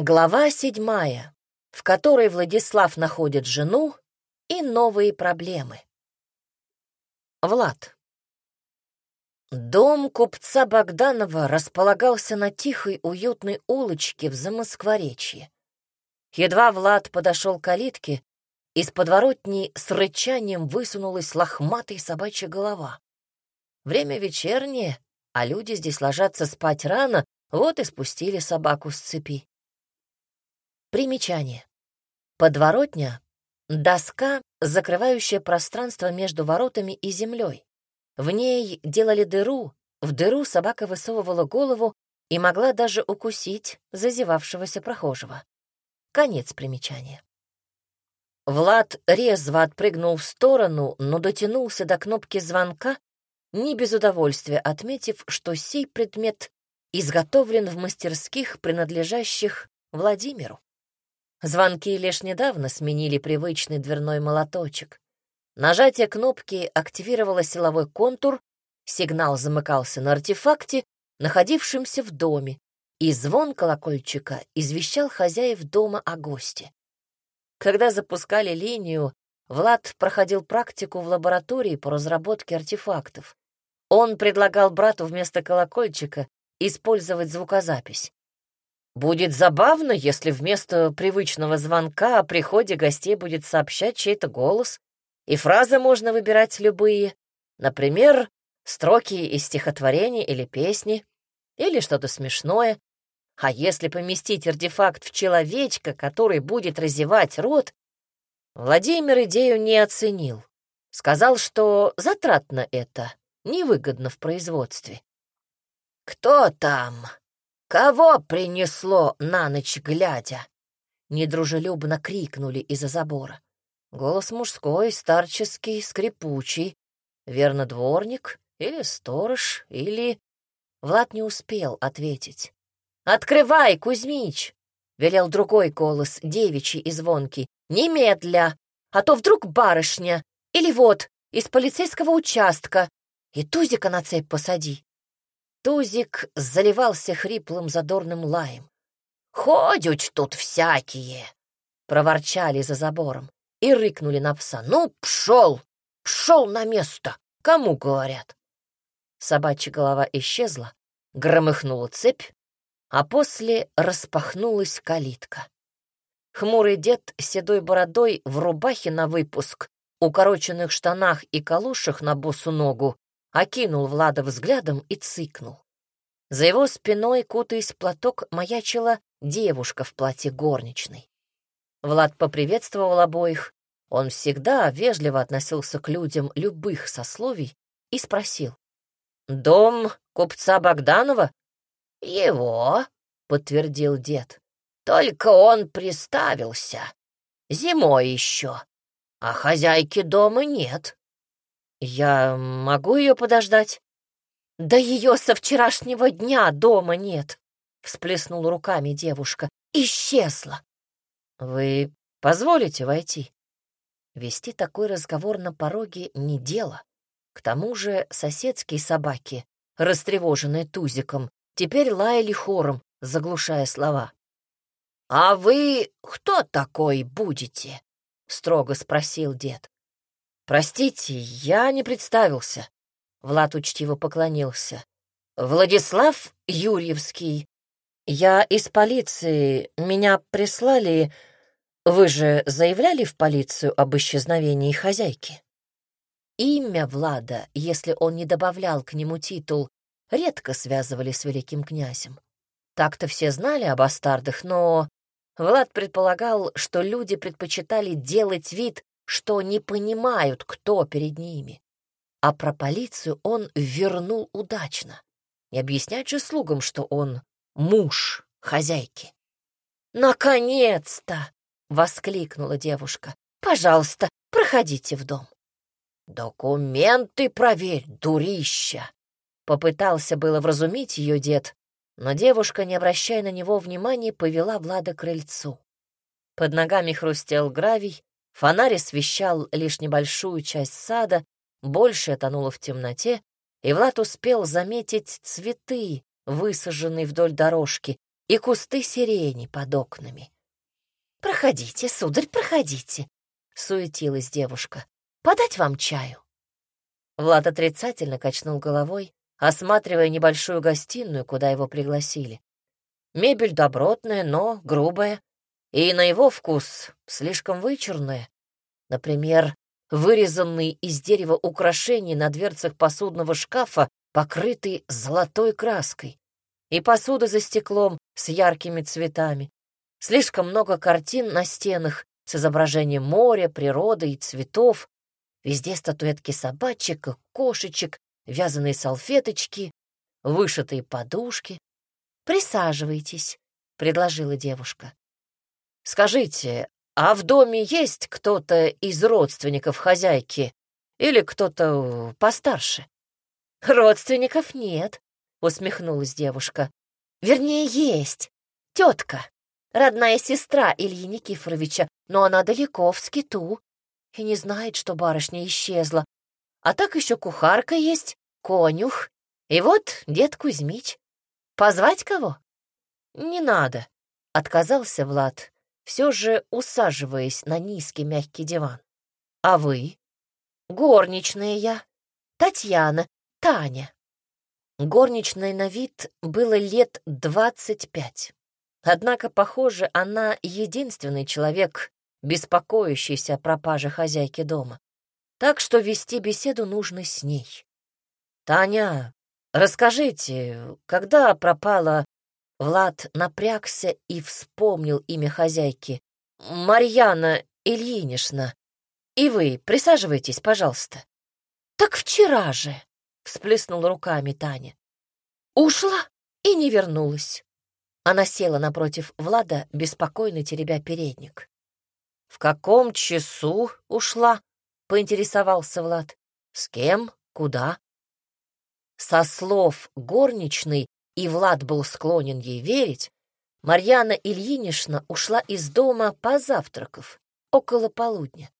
Глава седьмая, в которой Владислав находит жену и новые проблемы. Влад. Дом купца Богданова располагался на тихой, уютной улочке в Замоскворечье. Едва Влад подошел к калитке, из подворотни с рычанием высунулась лохматая собачья голова. Время вечернее, а люди здесь ложатся спать рано, вот и спустили собаку с цепи. Примечание. Подворотня — доска, закрывающая пространство между воротами и землей. В ней делали дыру, в дыру собака высовывала голову и могла даже укусить зазевавшегося прохожего. Конец примечания. Влад резво отпрыгнул в сторону, но дотянулся до кнопки звонка, не без удовольствия отметив, что сей предмет изготовлен в мастерских, принадлежащих Владимиру. Звонки лишь недавно сменили привычный дверной молоточек. Нажатие кнопки активировало силовой контур, сигнал замыкался на артефакте, находившемся в доме, и звон колокольчика извещал хозяев дома о госте. Когда запускали линию, Влад проходил практику в лаборатории по разработке артефактов. Он предлагал брату вместо колокольчика использовать звукозапись. Будет забавно, если вместо привычного звонка о приходе гостей будет сообщать чей-то голос, и фразы можно выбирать любые, например, строки из стихотворения или песни, или что-то смешное. А если поместить артефакт в человечка, который будет разевать рот, Владимир идею не оценил. Сказал, что затратно это, невыгодно в производстве. «Кто там?» «Кого принесло на ночь глядя?» Недружелюбно крикнули из-за забора. Голос мужской, старческий, скрипучий. Верно, дворник или сторож, или... Влад не успел ответить. «Открывай, Кузьмич!» — велел другой голос, девичий и звонкий. «Немедля! А то вдруг барышня! Или вот, из полицейского участка! И тузика на цепь посади!» Тузик заливался хриплым задорным лаем. «Ходят тут всякие!» — проворчали за забором и рыкнули на пса. «Ну, пшел! Пшел на место! Кому говорят?» Собачья голова исчезла, громыхнула цепь, а после распахнулась калитка. Хмурый дед с седой бородой в рубахе на выпуск, укороченных штанах и калушах на босу ногу окинул Влада взглядом и цыкнул. За его спиной, кутаясь в платок, маячила девушка в платье горничной. Влад поприветствовал обоих. Он всегда вежливо относился к людям любых сословий и спросил. «Дом купца Богданова?» «Его», — подтвердил дед. «Только он приставился. Зимой еще. А хозяйки дома нет». «Я могу ее подождать?» «Да ее со вчерашнего дня дома нет!» — всплеснула руками девушка. «Исчезла!» «Вы позволите войти?» Вести такой разговор на пороге не дело. К тому же соседские собаки, растревоженные тузиком, теперь лаяли хором, заглушая слова. «А вы кто такой будете?» — строго спросил дед. «Простите, я не представился». Влад учтиво поклонился. «Владислав Юрьевский. Я из полиции. Меня прислали. Вы же заявляли в полицию об исчезновении хозяйки?» Имя Влада, если он не добавлял к нему титул, редко связывали с великим князем. Так-то все знали о бастардах, но Влад предполагал, что люди предпочитали делать вид, что не понимают, кто перед ними. А про полицию он вернул удачно. Не объяснять же слугам, что он муж хозяйки. «Наконец-то!» — воскликнула девушка. «Пожалуйста, проходите в дом». «Документы проверь, дурища!» Попытался было вразумить ее дед, но девушка, не обращая на него внимания, повела Влада к крыльцу. Под ногами хрустел гравий, Фонарь освещал лишь небольшую часть сада, больше тонуло в темноте, и Влад успел заметить цветы, высаженные вдоль дорожки, и кусты сирени под окнами. «Проходите, сударь, проходите», — суетилась девушка. «Подать вам чаю?» Влад отрицательно качнул головой, осматривая небольшую гостиную, куда его пригласили. Мебель добротная, но грубая, и на его вкус слишком вычурная. Например, вырезанные из дерева украшения на дверцах посудного шкафа, покрытые золотой краской, и посуда за стеклом с яркими цветами. Слишком много картин на стенах с изображением моря, природы и цветов. Везде статуэтки собачек, кошечек, вязаные салфеточки, вышитые подушки. «Присаживайтесь», — предложила девушка. «Скажите, а в доме есть кто-то из родственников хозяйки или кто-то постарше? Родственников нет, усмехнулась девушка. Вернее, есть. Тетка, родная сестра Ильи Никифоровича, но она далеко, в скиту, и не знает, что барышня исчезла. А так еще кухарка есть, конюх, и вот дед Кузьмич. Позвать кого? Не надо, отказался Влад все же усаживаясь на низкий мягкий диван. «А вы?» «Горничная я. Татьяна. Таня». Горничной на вид было лет двадцать пять. Однако, похоже, она единственный человек, беспокоящийся о пропаже хозяйки дома. Так что вести беседу нужно с ней. «Таня, расскажите, когда пропала Влад напрягся и вспомнил имя хозяйки. «Марьяна Ильинична. И вы присаживайтесь, пожалуйста». «Так вчера же!» — всплеснула руками Таня. «Ушла и не вернулась». Она села напротив Влада, беспокойно теребя передник. «В каком часу ушла?» — поинтересовался Влад. «С кем? Куда?» Со слов горничной и Влад был склонен ей верить, Марьяна Ильинична ушла из дома позавтракав, около полудня.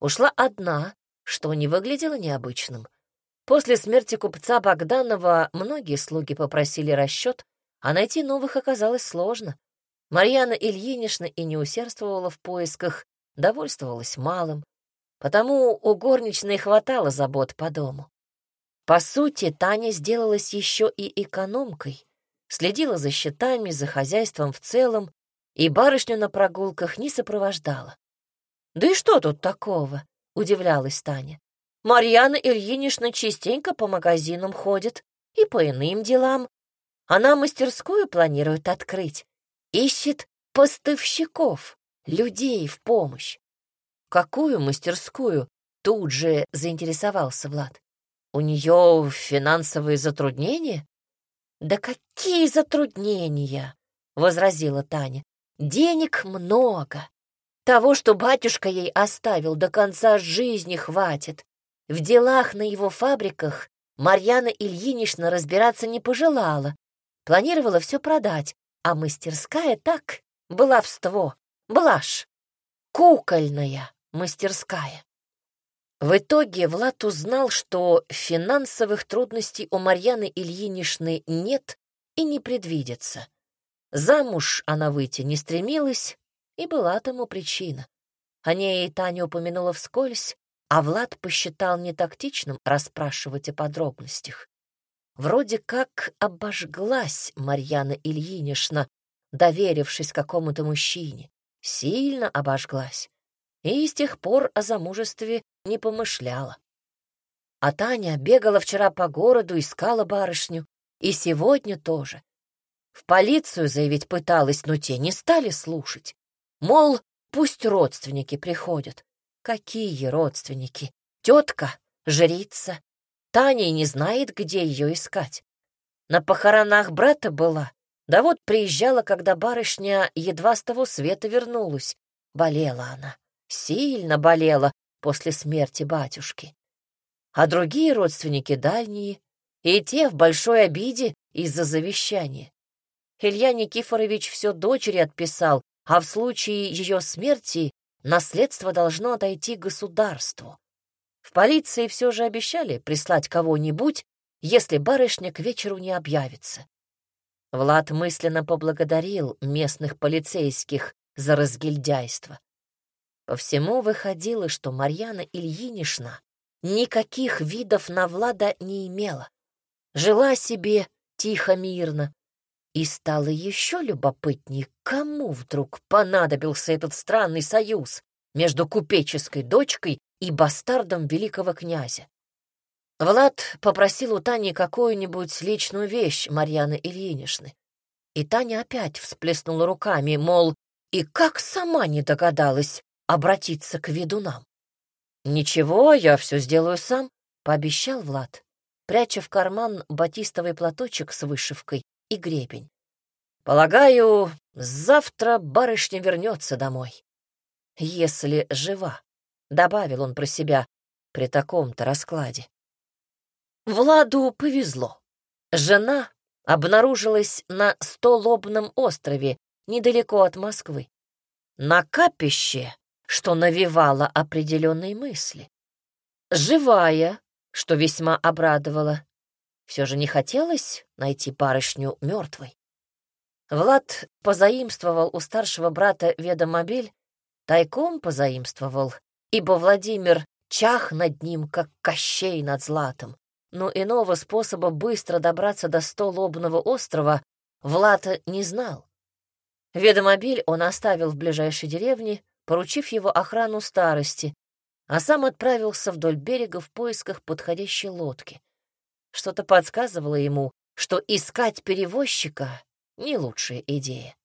Ушла одна, что не выглядело необычным. После смерти купца Богданова многие слуги попросили расчет, а найти новых оказалось сложно. Марьяна Ильинична и не усердствовала в поисках, довольствовалась малым. Потому у горничной хватало забот по дому. По сути, Таня сделалась еще и экономкой, следила за счетами, за хозяйством в целом, и барышню на прогулках не сопровождала. «Да и что тут такого?» — удивлялась Таня. «Марьяна Ильинична частенько по магазинам ходит и по иным делам. Она мастерскую планирует открыть, ищет поставщиков, людей в помощь. Какую мастерскую? Тут же заинтересовался Влад. У нее финансовые затруднения? Да какие затруднения, возразила Таня. Денег много. Того, что батюшка ей оставил, до конца жизни хватит. В делах на его фабриках Марьяна Ильинична разбираться не пожелала. Планировала все продать, а мастерская так, баловство, блажь, кукольная мастерская. В итоге Влад узнал, что финансовых трудностей у Марьяны Ильиничны нет и не предвидится. Замуж она выйти не стремилась, и была тому причина. О ней Таня упомянула вскользь, а Влад посчитал нетактичным расспрашивать о подробностях. Вроде как обожглась Марьяна Ильинична, доверившись какому-то мужчине. Сильно обожглась. И с тех пор о замужестве не помышляла. А Таня бегала вчера по городу, искала барышню, и сегодня тоже. В полицию заявить пыталась, но те не стали слушать. Мол, пусть родственники приходят. Какие родственники? Тетка, жрица. Таня и не знает, где ее искать. На похоронах брата была. Да вот приезжала, когда барышня едва с того света вернулась. Болела она, сильно болела, после смерти батюшки. А другие родственники дальние, и те в большой обиде из-за завещания. Илья Никифорович все дочери отписал, а в случае ее смерти наследство должно отойти государству. В полиции все же обещали прислать кого-нибудь, если барышня к вечеру не объявится. Влад мысленно поблагодарил местных полицейских за разгильдяйство. По всему выходило, что Марьяна Ильинична никаких видов на Влада не имела. Жила себе тихо-мирно. И стало еще любопытнее, кому вдруг понадобился этот странный союз между купеческой дочкой и бастардом великого князя. Влад попросил у Тани какую-нибудь личную вещь Марьяны Ильиничны. И Таня опять всплеснула руками, мол, и как сама не догадалась обратиться к ведунам. «Ничего, я все сделаю сам», — пообещал Влад, пряча в карман батистовый платочек с вышивкой и гребень. «Полагаю, завтра барышня вернется домой. Если жива», — добавил он про себя при таком-то раскладе. Владу повезло. Жена обнаружилась на Столобном острове, недалеко от Москвы. На капище, что навевало определенные мысли. Живая, что весьма обрадовало. Все же не хотелось найти барышню мертвой. Влад позаимствовал у старшего брата ведомобиль, тайком позаимствовал, ибо Владимир чах над ним, как Кощей над златом но иного способа быстро добраться до Столобного острова Влад не знал. Ведомобиль он оставил в ближайшей деревне, поручив его охрану старости, а сам отправился вдоль берега в поисках подходящей лодки. Что-то подсказывало ему, что искать перевозчика — не лучшая идея.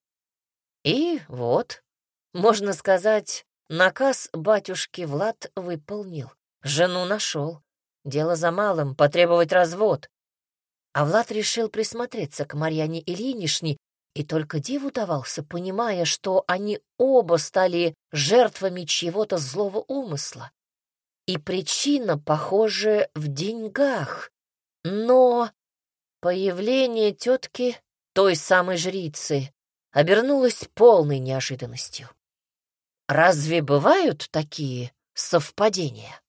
И вот, можно сказать, наказ батюшки Влад выполнил, жену нашел. Дело за малым — потребовать развод. А Влад решил присмотреться к Марьяне Ильинишне и только диву давался, понимая, что они оба стали жертвами чьего-то злого умысла. И причина, похоже, в деньгах. Но появление тетки, той самой жрицы, обернулось полной неожиданностью. Разве бывают такие совпадения?